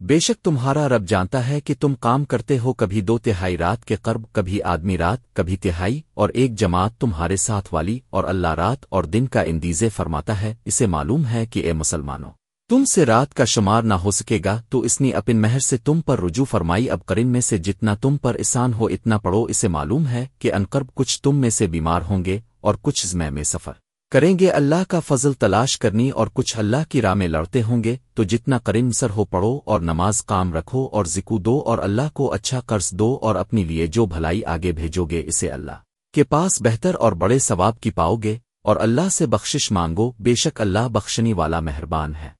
بے شک تمہارا رب جانتا ہے کہ تم کام کرتے ہو کبھی دو تہائی رات کے قرب، کبھی آدمی رات، کبھی تہائی، اور ایک جماعت تمہارے ساتھ والی اور اللہ رات اور دن کا اندیزے فرماتا ہے، اسے معلوم ہے کہ اے مسلمانوں، تم سے رات کا شمار نہ ہو سکے گا، تو اس نے اپن مہر سے تم پر رجوع فرمائی، اب کرن میں سے جتنا تم پر احسان ہو اتنا پڑھو، اسے معلوم ہے کہ انقرب کچھ تم میں سے بیمار ہوں گے اور کچھ زمے میں سفر۔ کریں گے اللہ کا فضل تلاش کرنی اور کچھ اللہ کی راہ میں لڑتے ہوں گے، تو جتنا کریم سر ہو پڑھو اور نماز کام رکھو اور ذکو دو اور اللہ کو اچھا قرض دو اور اپنی لیے جو بھلائی آگے بھیجو گے، اسے اللہ کے پاس بہتر اور بڑے ثواب کی پاؤ گے، اور اللہ سے بخشش مانگو، بے شک اللہ بخشنی والا مہربان ہے۔